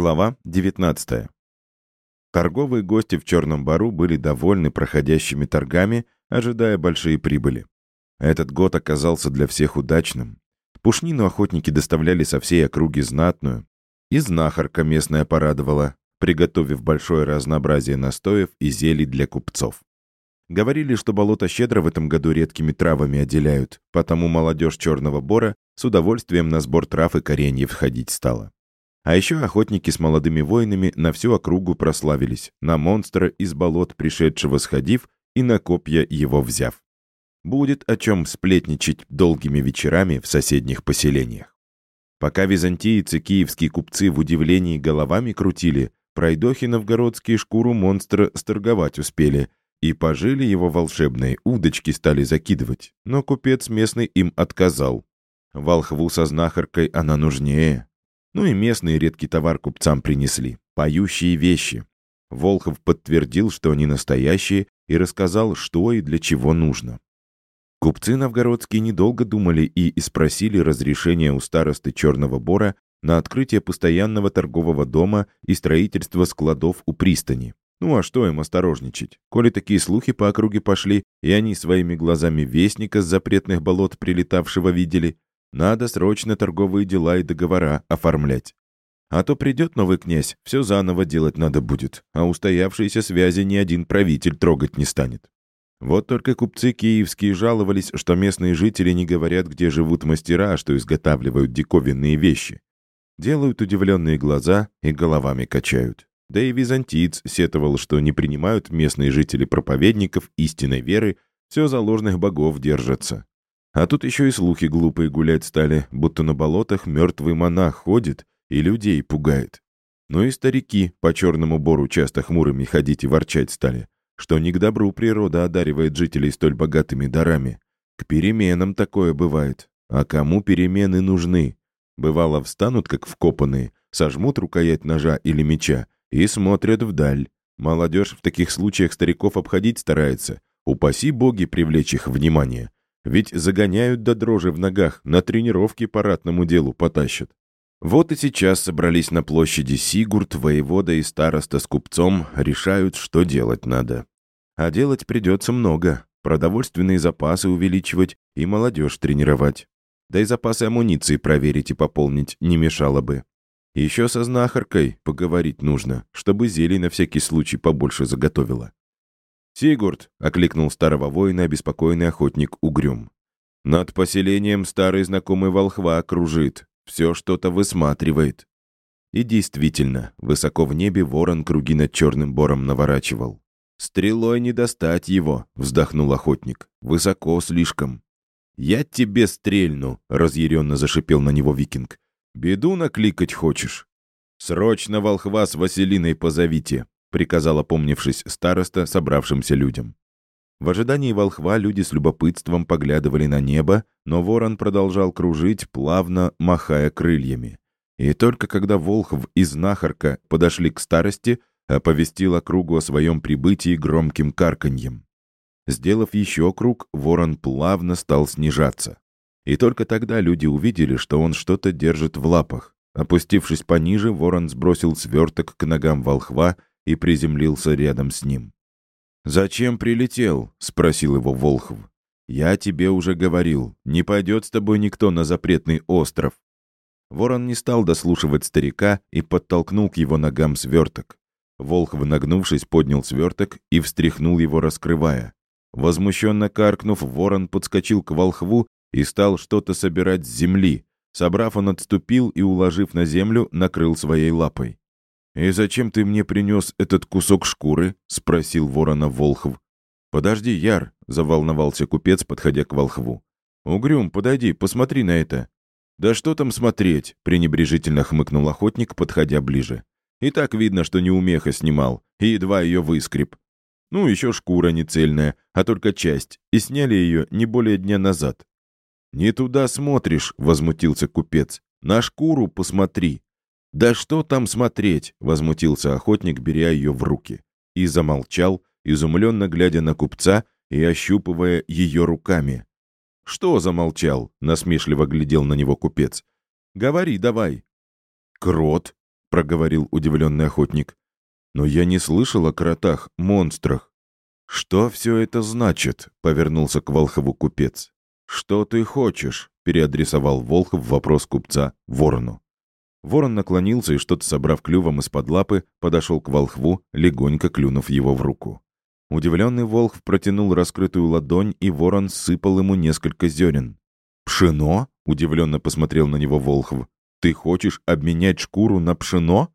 Глава 19. Торговые гости в Черном Бару были довольны проходящими торгами, ожидая большие прибыли. Этот год оказался для всех удачным. Пушнину охотники доставляли со всей округи знатную. И знахарка местная порадовала, приготовив большое разнообразие настоев и зелий для купцов. Говорили, что болото щедро в этом году редкими травами отделяют, потому молодежь Черного Бора с удовольствием на сбор трав и кореньев входить стала. А еще охотники с молодыми воинами на всю округу прославились, на монстра из болот пришедшего сходив и на копья его взяв. Будет о чем сплетничать долгими вечерами в соседних поселениях. Пока византийцы, киевские купцы в удивлении головами крутили, пройдохи новгородские шкуру монстра сторговать успели, и пожили его волшебные удочки стали закидывать, но купец местный им отказал. Волхву со знахаркой она нужнее, ну и местный редкий товар купцам принесли. Поющие вещи. Волхов подтвердил, что они настоящие, и рассказал, что и для чего нужно. Купцы новгородские недолго думали и спросили разрешения у старосты Черного Бора на открытие постоянного торгового дома и строительство складов у пристани. Ну а что им осторожничать? Коли такие слухи по округе пошли, и они своими глазами вестника с запретных болот прилетавшего видели, надо срочно торговые дела и договора оформлять. А то придет новый князь, все заново делать надо будет, а устоявшиеся связи ни один правитель трогать не станет. Вот только купцы киевские жаловались, что местные жители не говорят, где живут мастера, что изготавливают диковинные вещи. Делают удивленные глаза и головами качают. Да и византиец сетовал, что не принимают местные жители проповедников истинной веры, все за ложных богов держатся. А тут еще и слухи глупые гулять стали, будто на болотах мертвый монах ходит и людей пугает. Ну и старики по черному бору часто хмурыми ходить и ворчать стали, что не к добру природа одаривает жителей столь богатыми дарами. К переменам такое бывает. А кому перемены нужны? Бывало, встанут, как вкопанные, сожмут рукоять ножа или меча и смотрят вдаль. Молодежь в таких случаях стариков обходить старается. Упаси боги привлечь их внимание. Ведь загоняют до дрожи в ногах, на тренировки по делу потащат. Вот и сейчас собрались на площади Сигурд, воевода и староста с купцом, решают, что делать надо. А делать придется много. Продовольственные запасы увеличивать и молодежь тренировать. Да и запасы амуниции проверить и пополнить не мешало бы. Еще со знахаркой поговорить нужно, чтобы зелий на всякий случай побольше заготовила. «Сигурд!» — окликнул старого воина обеспокоенный охотник Угрюм. «Над поселением старый знакомый волхва кружит, все что-то высматривает». И действительно, высоко в небе ворон круги над черным бором наворачивал. «Стрелой не достать его», — вздохнул охотник. «Высоко слишком». «Я тебе стрельну», — разъяренно зашипел на него викинг. «Беду накликать хочешь?» «Срочно волхва с Василиной позовите», — приказал опомнившись староста собравшимся людям. В ожидании волхва люди с любопытством поглядывали на небо, но ворон продолжал кружить, плавно махая крыльями. И только когда Волхв и знахарка подошли к старости, оповестил округу о своем прибытии громким карканьем. Сделав еще круг, ворон плавно стал снижаться. И только тогда люди увидели, что он что-то держит в лапах. Опустившись пониже, ворон сбросил сверток к ногам волхва и приземлился рядом с ним. «Зачем прилетел?» — спросил его Волхв. «Я тебе уже говорил, не пойдет с тобой никто на запретный остров». Ворон не стал дослушивать старика и подтолкнул к его ногам сверток. Волхв, нагнувшись, поднял сверток и встряхнул его, раскрывая. Возмущенно каркнув, ворон подскочил к волхву и стал что-то собирать с земли. Собрав, он отступил и, уложив на землю, накрыл своей лапой. «И зачем ты мне принес этот кусок шкуры?» — спросил ворона Волхв. «Подожди, Яр», — заволновался купец, подходя к Волхву. «Угрюм, подойди, посмотри на это». «Да что там смотреть?» — пренебрежительно хмыкнул охотник, подходя ближе. «И так видно, что неумеха снимал, и едва ее выскреб. Ну, еще шкура не цельная, а только часть, и сняли ее не более дня назад». «Не туда смотришь», — возмутился купец. «На шкуру посмотри. «Да что там смотреть?» — возмутился охотник, беря ее в руки. И замолчал, изумленно глядя на купца и ощупывая ее руками. «Что замолчал?» — насмешливо глядел на него купец. «Говори давай». «Крот», — проговорил удивленный охотник. «Но я не слышал о кротах, монстрах». «Что все это значит?» — повернулся к Волхову купец. «Что ты хочешь?» — переадресовал Волхов вопрос купца Ворону. Ворон наклонился и, что-то собрав клювом из-под лапы, подошел к волхву, легонько клюнув его в руку. Удивленный волхв протянул раскрытую ладонь, и ворон сыпал ему несколько зерен. «Пшено?» — удивленно посмотрел на него волхв. «Ты хочешь обменять шкуру на пшено?»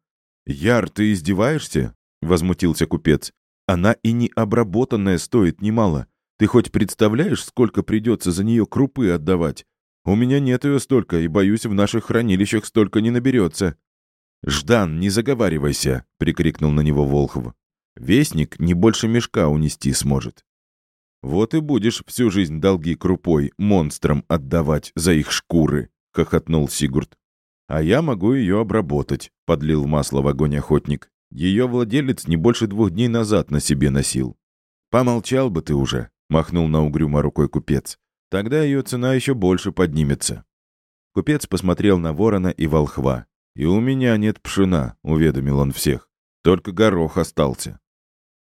«Яр, ты издеваешься?» — возмутился купец. «Она и не обработанная стоит немало. Ты хоть представляешь, сколько придется за нее крупы отдавать? У меня нет ее столько, и, боюсь, в наших хранилищах столько не наберется». «Ждан, не заговаривайся!» — прикрикнул на него Волхов. «Вестник не больше мешка унести сможет». «Вот и будешь всю жизнь долги крупой монстрам отдавать за их шкуры», — хохотнул Сигурд. «А я могу ее обработать», — подлил масло в огонь охотник. «Ее владелец не больше двух дней назад на себе носил». «Помолчал бы ты уже», — махнул на угрюмо рукой купец. Тогда ее цена еще больше поднимется. Купец посмотрел на ворона и волхва. «И у меня нет пшена», — уведомил он всех. «Только горох остался».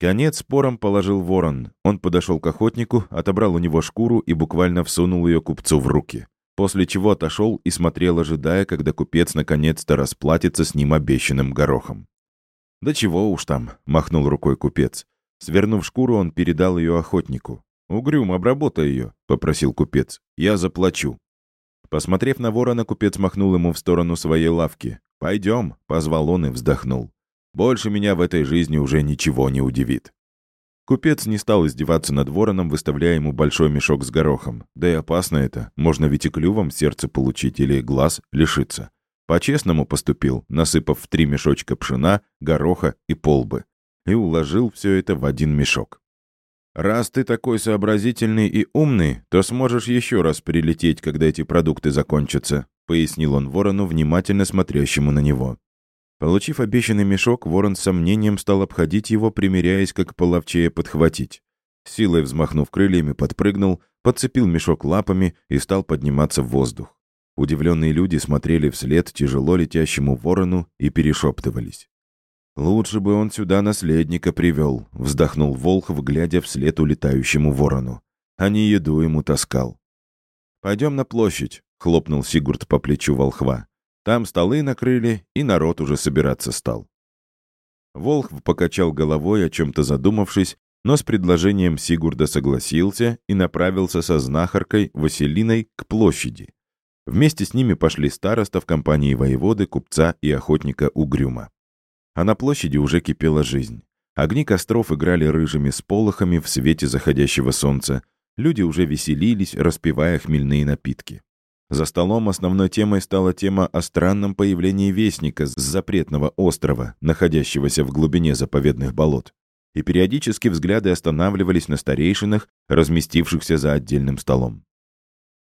Конец спором положил ворон. Он подошел к охотнику, отобрал у него шкуру и буквально всунул ее купцу в руки. После чего отошел и смотрел, ожидая, когда купец наконец-то расплатится с ним обещанным горохом. «Да чего уж там», — махнул рукой купец. Свернув шкуру, он передал ее охотнику. «Угрюм, обработай ее», — попросил купец. «Я заплачу». Посмотрев на ворона, купец махнул ему в сторону своей лавки. «Пойдем», — позвал он и вздохнул. «Больше меня в этой жизни уже ничего не удивит». Купец не стал издеваться над вороном, выставляя ему большой мешок с горохом. Да и опасно это. Можно ведь и клювом сердце получить или глаз лишиться. По-честному поступил, насыпав в три мешочка пшена, гороха и полбы. И уложил все это в один мешок. «Раз ты такой сообразительный и умный, то сможешь еще раз прилететь, когда эти продукты закончатся», пояснил он ворону, внимательно смотрящему на него. Получив обещанный мешок, ворон с сомнением стал обходить его, примеряясь, как половчее подхватить. Силой взмахнув крыльями, подпрыгнул, подцепил мешок лапами и стал подниматься в воздух. Удивленные люди смотрели вслед тяжело летящему ворону и перешептывались. «Лучше бы он сюда наследника привел», — вздохнул Волхов, глядя вслед улетающему ворону. А не еду ему таскал. «Пойдем на площадь», — хлопнул Сигурд по плечу волхва. «Там столы накрыли, и народ уже собираться стал». Волхв покачал головой, о чем-то задумавшись, но с предложением Сигурда согласился и направился со знахаркой Василиной к площади. Вместе с ними пошли староста в компании воеводы, купца и охотника Угрюма. А на площади уже кипела жизнь. Огни костров играли рыжими сполохами в свете заходящего солнца. Люди уже веселились, распивая хмельные напитки. За столом основной темой стала тема о странном появлении Вестника с запретного острова, находящегося в глубине заповедных болот. И периодически взгляды останавливались на старейшинах, разместившихся за отдельным столом.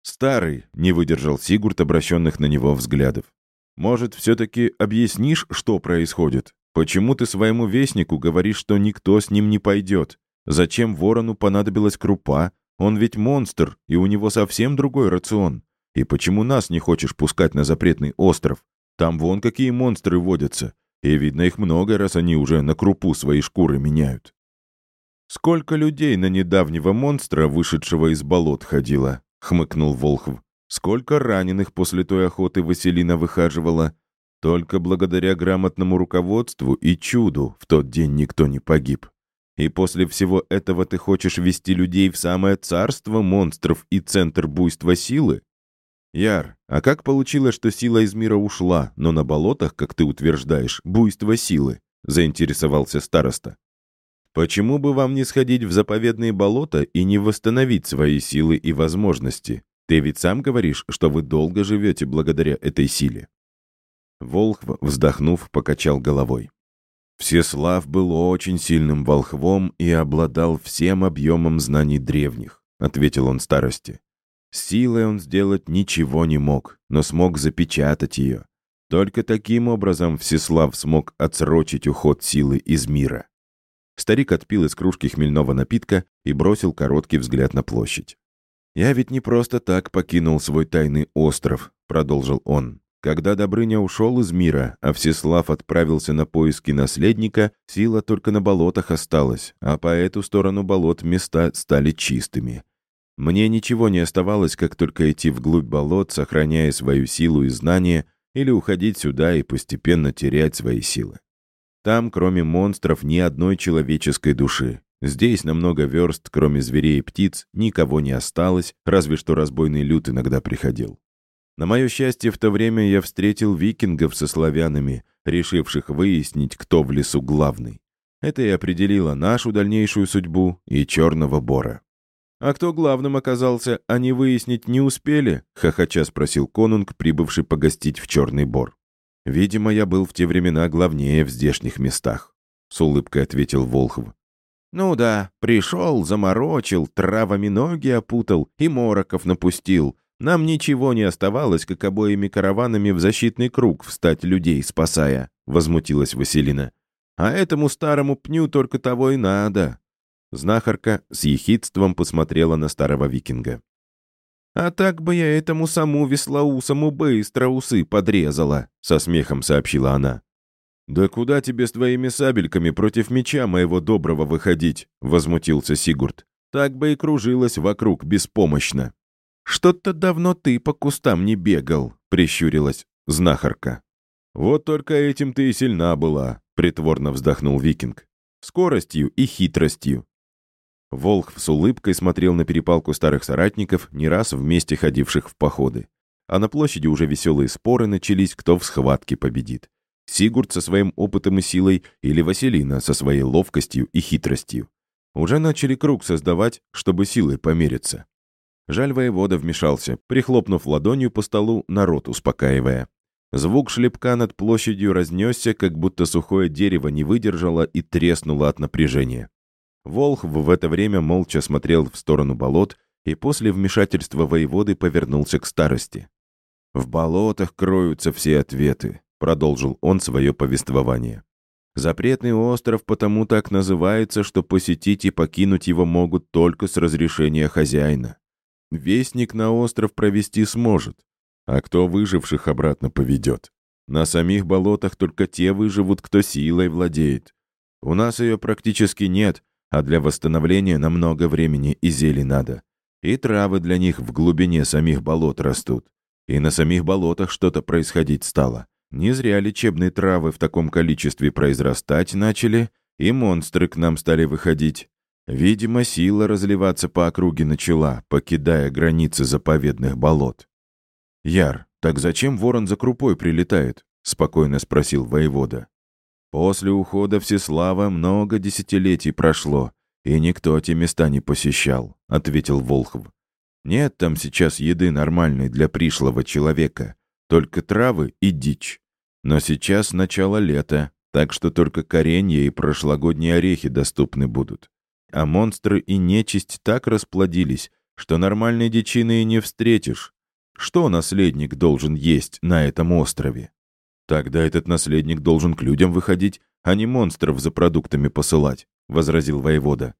«Старый», — не выдержал Сигурд обращенных на него взглядов. «Может, все-таки объяснишь, что происходит?» Почему ты своему вестнику говоришь, что никто с ним не пойдет? Зачем ворону понадобилась крупа? Он ведь монстр, и у него совсем другой рацион. И почему нас не хочешь пускать на запретный остров? Там вон какие монстры водятся. И видно их много, раз они уже на крупу свои шкуры меняют. «Сколько людей на недавнего монстра, вышедшего из болот, ходило?» — хмыкнул Волхв. «Сколько раненых после той охоты Василина выхаживала? Только благодаря грамотному руководству и чуду в тот день никто не погиб. И после всего этого ты хочешь вести людей в самое царство монстров и центр буйства силы? Яр, а как получилось, что сила из мира ушла, но на болотах, как ты утверждаешь, буйство силы? Заинтересовался староста. Почему бы вам не сходить в заповедные болота и не восстановить свои силы и возможности? Ты ведь сам говоришь, что вы долго живете благодаря этой силе. Волхв, вздохнув, покачал головой. Всеслав был очень сильным волхвом и обладал всем объемом знаний древних, ответил он старости. Силой он сделать ничего не мог, но смог запечатать ее. Только таким образом Всеслав смог отсрочить уход силы из мира. Старик отпил из кружки хмельного напитка и бросил короткий взгляд на площадь. «Я ведь не просто так покинул свой тайный остров», — продолжил он. Когда Добрыня ушел из мира, а Всеслав отправился на поиски наследника, сила только на болотах осталась, а по эту сторону болот места стали чистыми. Мне ничего не оставалось, как только идти вглубь болот, сохраняя свою силу и знания, или уходить сюда и постепенно терять свои силы. Там, кроме монстров, ни одной человеческой души. Здесь на много верст, кроме зверей и птиц, никого не осталось, разве что разбойный люд иногда приходил. На мое счастье, в то время я встретил викингов со славянами, решивших выяснить, кто в лесу главный. Это и определило нашу дальнейшую судьбу и черного бора. «А кто главным оказался, они выяснить не успели?» — хохоча спросил конунг, прибывший погостить в Черный Бор. «Видимо, я был в те времена главнее в здешних местах», — с улыбкой ответил Волхов. «Ну да, пришел, заморочил, травами ноги опутал и мороков напустил, нам ничего не оставалось, как обоими караванами в защитный круг встать людей, спасая», — возмутилась Василина. «А этому старому пню только того и надо». Знахарка с ехидством посмотрела на старого викинга. «А так бы я этому саму веслоусому быстро усы подрезала», — со смехом сообщила она. «Да куда тебе с твоими сабельками против меча моего доброго выходить?» — возмутился Сигурд. «Так бы и кружилась вокруг беспомощно». «Что-то давно ты по кустам не бегал», — прищурилась знахарка. «Вот только этим ты и сильна была», — притворно вздохнул викинг. «Скоростью и хитростью». Волх с улыбкой смотрел на перепалку старых соратников, не раз вместе ходивших в походы. А на площади уже веселые споры начались, кто в схватке победит. Сигурд со своим опытом и силой или Василина со своей ловкостью и хитростью. Уже начали круг создавать, чтобы силой помериться. Жаль, воевода вмешался, прихлопнув ладонью по столу, народ успокаивая. Звук шлепка над площадью разнесся, как будто сухое дерево не выдержало и треснуло от напряжения. Волхв в это время молча смотрел в сторону болот и после вмешательства воеводы повернулся к старости. «В болотах кроются все ответы», — продолжил он свое повествование. «Запретный остров потому так называется, что посетить и покинуть его могут только с разрешения хозяина. Вестник на остров провести сможет. А кто выживших обратно поведет? На самих болотах только те выживут, кто силой владеет. У нас ее практически нет, а для восстановления намного времени и зелий надо. И травы для них в глубине самих болот растут. И на самих болотах что-то происходить стало. Не зря лечебные травы в таком количестве произрастать начали, и монстры к нам стали выходить. Видимо, сила разливаться по округе начала, покидая границы заповедных болот. «Яр, так зачем ворон за крупой прилетает?» — спокойно спросил воевода. «После ухода Всеслава много десятилетий прошло, и никто те места не посещал», — ответил Волхов. «Нет там сейчас еды нормальной для пришлого человека, только травы и дичь. Но сейчас начало лета, так что только коренья и прошлогодние орехи доступны будут а монстры и нечисть так расплодились, что нормальной дичины и не встретишь. Что наследник должен есть на этом острове? Тогда этот наследник должен к людям выходить, а не монстров за продуктами посылать, — возразил воевода.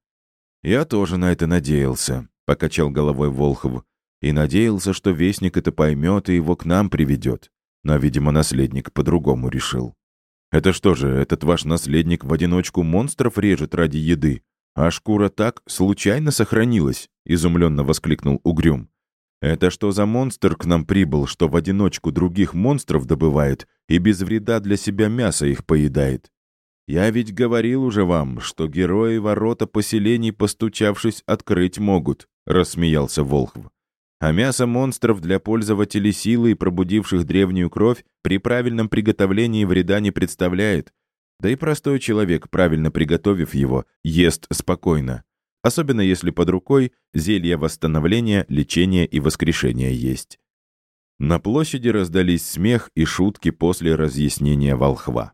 Я тоже на это надеялся, — покачал головой Волхов, и надеялся, что вестник это поймет и его к нам приведет. Но, видимо, наследник по-другому решил. Это что же, этот ваш наследник в одиночку монстров режет ради еды? «А шкура так случайно сохранилась?» — изумленно воскликнул Угрюм. «Это что за монстр к нам прибыл, что в одиночку других монстров добывает и без вреда для себя мясо их поедает? Я ведь говорил уже вам, что герои ворота поселений, постучавшись, открыть могут», — рассмеялся Волхв. «А мясо монстров для пользователей силы и пробудивших древнюю кровь при правильном приготовлении вреда не представляет, да и простой человек, правильно приготовив его, ест спокойно. Особенно если под рукой зелья восстановления, лечения и воскрешения есть. На площади раздались смех и шутки после разъяснения волхва.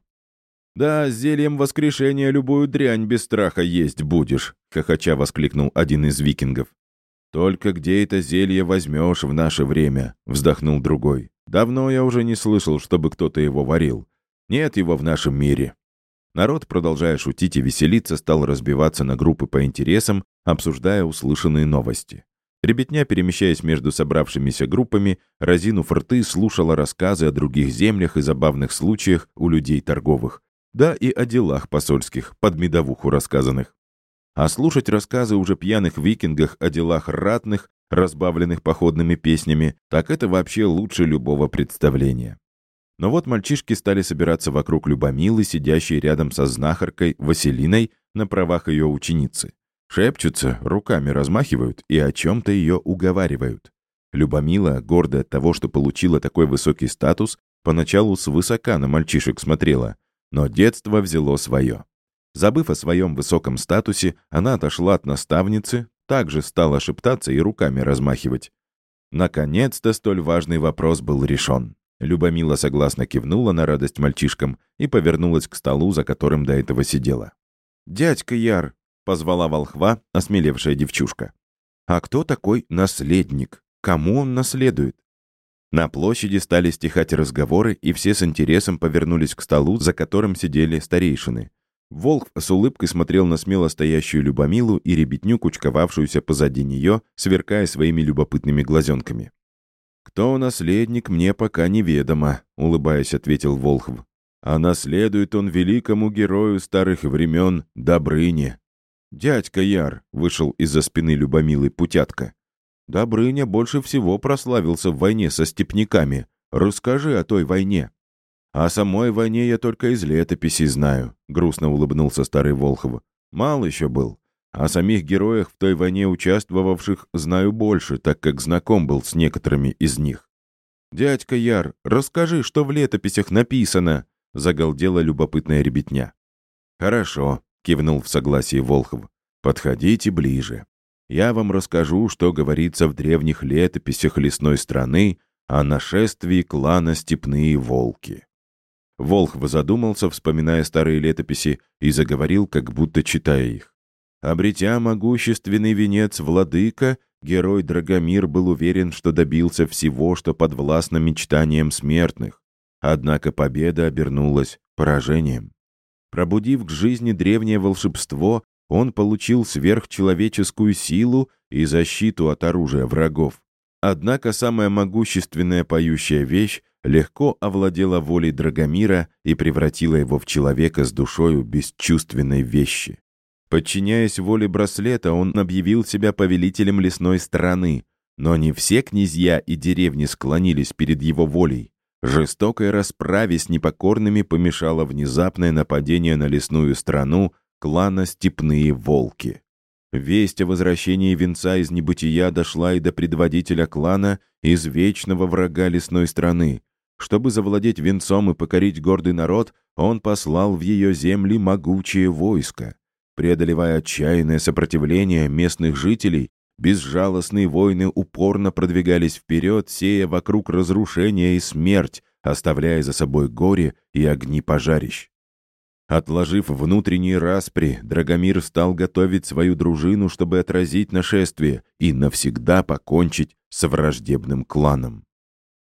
«Да, с зельем воскрешения любую дрянь без страха есть будешь», — хохоча воскликнул один из викингов. «Только где это зелье возьмешь в наше время?» — вздохнул другой. «Давно я уже не слышал, чтобы кто-то его варил. Нет его в нашем мире. Народ, продолжая шутить и веселиться, стал разбиваться на группы по интересам, обсуждая услышанные новости. Ребятня, перемещаясь между собравшимися группами, разинув рты, слушала рассказы о других землях и забавных случаях у людей торговых, да и о делах посольских, под медовуху рассказанных. А слушать рассказы уже пьяных викингах о делах ратных, разбавленных походными песнями, так это вообще лучше любого представления. Но вот мальчишки стали собираться вокруг Любомилы, сидящей рядом со знахаркой Василиной на правах ее ученицы. Шепчутся, руками размахивают и о чем-то ее уговаривают. Любомила, гордая от того, что получила такой высокий статус, поначалу свысока на мальчишек смотрела, но детство взяло свое. Забыв о своем высоком статусе, она отошла от наставницы, также стала шептаться и руками размахивать. Наконец-то столь важный вопрос был решен. Любомила согласно кивнула на радость мальчишкам и повернулась к столу, за которым до этого сидела. «Дядька Яр, — позвала волхва, осмелевшая девчушка. «А кто такой наследник? Кому он наследует?» На площади стали стихать разговоры, и все с интересом повернулись к столу, за которым сидели старейшины. Волк с улыбкой смотрел на смело стоящую Любомилу и ребятню, кучковавшуюся позади нее, сверкая своими любопытными глазенками. «Кто наследник, мне пока неведомо», — улыбаясь, ответил Волхв. «А наследует он великому герою старых времен Добрыне, «Дядька Яр!» — вышел из-за спины Любомилый Путятка. «Добрыня больше всего прославился в войне со степняками. Расскажи о той войне». «О самой войне я только из летописей знаю», — грустно улыбнулся старый Волхов. «Мал еще был. О самих героях в той войне участвовавших знаю больше, так как знаком был с некоторыми из них». «Дядька Яр, расскажи, что в летописях написано», — загалдела любопытная ребятня. «Хорошо», — кивнул в согласии Волхов. «Подходите ближе. Я вам расскажу, что говорится в древних летописях лесной страны о нашествии клана «Степные волки». Волхв задумался, вспоминая старые летописи, и заговорил, как будто читая их. Обретя могущественный венец владыка, герой Драгомир был уверен, что добился всего, что подвластно мечтаниям смертных. Однако победа обернулась поражением. Пробудив к жизни древнее волшебство, он получил сверхчеловеческую силу и защиту от оружия врагов. Однако самая могущественная поющая вещь легко овладела волей Драгомира и превратила его в человека с душою бесчувственной вещи. Подчиняясь воле браслета, он объявил себя повелителем лесной страны, но не все князья и деревни склонились перед его волей. Жестокой расправе с непокорными помешало внезапное нападение на лесную страну клана «Степные волки». Весть о возвращении венца из небытия дошла и до предводителя клана из вечного врага лесной страны. Чтобы завладеть венцом и покорить гордый народ, он послал в ее земли могучее войско. Преодолевая отчаянное сопротивление местных жителей, Безжалостные войны упорно продвигались вперед, сея вокруг разрушения и смерть, оставляя за собой горе и огни пожарищ. Отложив внутренние распри, Драгомир стал готовить свою дружину, чтобы отразить нашествие и навсегда покончить с враждебным кланом.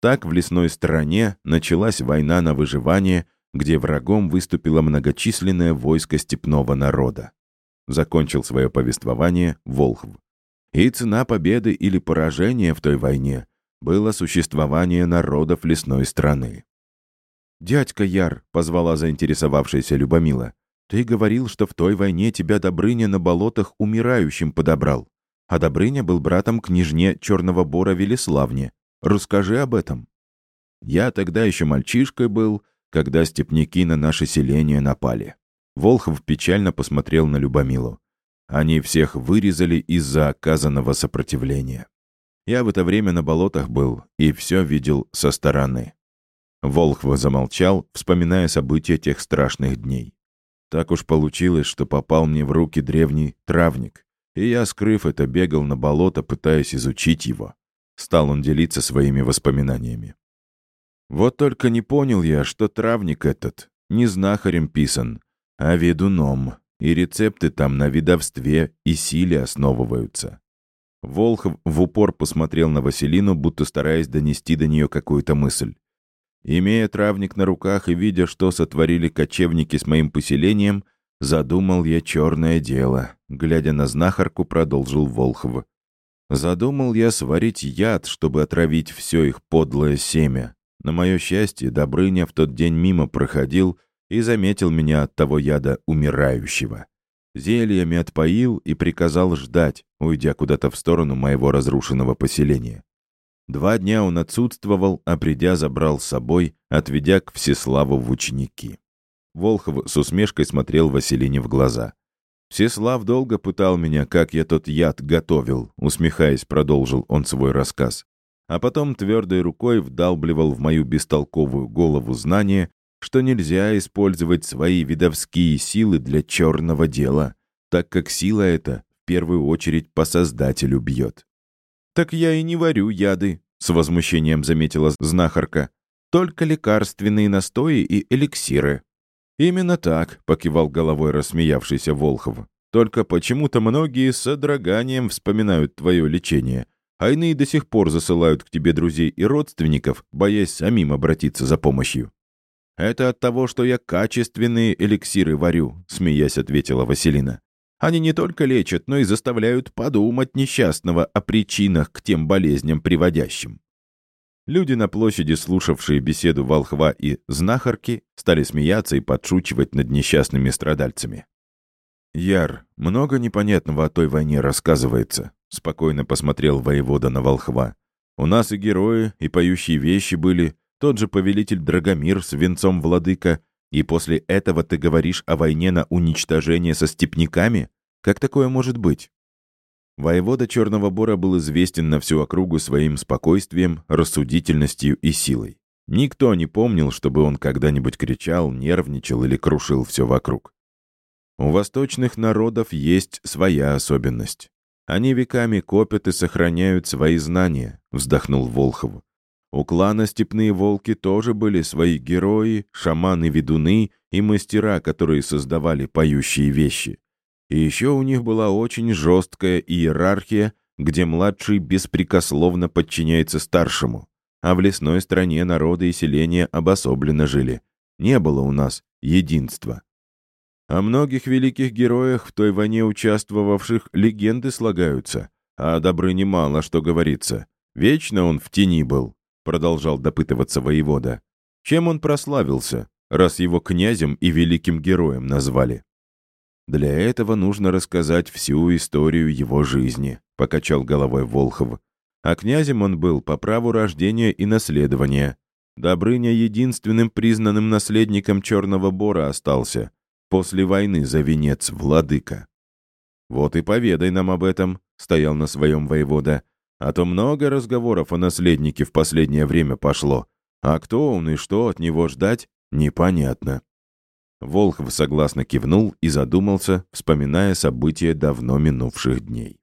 Так в лесной стороне началась война на выживание, где врагом выступило многочисленное войско степного народа. Закончил свое повествование Волхв. И цена победы или поражения в той войне было существование народов лесной страны. «Дядька Яр», — позвала заинтересовавшаяся Любомила, «ты говорил, что в той войне тебя Добрыня на болотах умирающим подобрал, а Добрыня был братом княжне Черного Бора Велеславне. Расскажи об этом». «Я тогда еще мальчишкой был, когда степняки на наше селение напали». Волхов печально посмотрел на Любомилу. Они всех вырезали из-за оказанного сопротивления. Я в это время на болотах был и все видел со стороны. Волхв замолчал, вспоминая события тех страшных дней. Так уж получилось, что попал мне в руки древний травник, и я, скрыв это, бегал на болото, пытаясь изучить его. Стал он делиться своими воспоминаниями. Вот только не понял я, что травник этот не знахарем писан, а ведуном, и рецепты там на видовстве и силе основываются. Волхов в упор посмотрел на Василину, будто стараясь донести до нее какую-то мысль. Имея травник на руках и видя, что сотворили кочевники с моим поселением, задумал я черное дело. Глядя на знахарку, продолжил Волхов. Задумал я сварить яд, чтобы отравить все их подлое семя. На мое счастье, Добрыня в тот день мимо проходил и заметил меня от того яда умирающего. Зельями отпоил и приказал ждать, уйдя куда-то в сторону моего разрушенного поселения. Два дня он отсутствовал, а придя, забрал с собой, отведя к Всеславу в ученики. Волхов с усмешкой смотрел Василине в глаза. «Всеслав долго пытал меня, как я тот яд готовил», усмехаясь, продолжил он свой рассказ. А потом твердой рукой вдалбливал в мою бестолковую голову знание, что нельзя использовать свои видовские силы для черного дела, так как сила эта в первую очередь по Создателю бьет. «Так я и не варю яды», — с возмущением заметила знахарка. «Только лекарственные настои и эликсиры». «Именно так», — покивал головой рассмеявшийся Волхов. «Только почему-то многие с содроганием вспоминают твое лечение, а иные до сих пор засылают к тебе друзей и родственников, боясь самим обратиться за помощью». «Это от того, что я качественные эликсиры варю», — смеясь ответила Василина. «Они не только лечат, но и заставляют подумать несчастного о причинах к тем болезням приводящим». Люди на площади, слушавшие беседу волхва и знахарки, стали смеяться и подшучивать над несчастными страдальцами. «Яр, много непонятного о той войне рассказывается», — спокойно посмотрел воевода на волхва. «У нас и герои, и поющие вещи были, тот же повелитель Драгомир с венцом владыка, и после этого ты говоришь о войне на уничтожение со степняками? Как такое может быть?» Воевода Черного Бора был известен на всю округу своим спокойствием, рассудительностью и силой. Никто не помнил, чтобы он когда-нибудь кричал, нервничал или крушил все вокруг. У восточных народов есть своя особенность. Они веками копят и сохраняют свои знания, вздохнул Волхов. У клана Степные Волки тоже были свои герои, шаманы-ведуны и мастера, которые создавали поющие вещи. И еще у них была очень жесткая иерархия, где младший беспрекословно подчиняется старшему. А в лесной стране народы и селения обособленно жили. Не было у нас единства. О многих великих героях, в той войне участвовавших, легенды слагаются. А о Добрыне мало что говорится. Вечно он в тени был, продолжал допытываться воевода. Чем он прославился, раз его князем и великим героем назвали? Для этого нужно рассказать всю историю его жизни», — покачал головой Волхов. А князем он был по праву рождения и наследования. Добрыня единственным признанным наследником Черного Бора остался. После войны за венец владыка. «Вот и поведай нам об этом», — стоял на своем воевода. «А то много разговоров о наследнике в последнее время пошло. А кто он и что от него ждать, непонятно». Волхов согласно кивнул и задумался, вспоминая события давно минувших дней.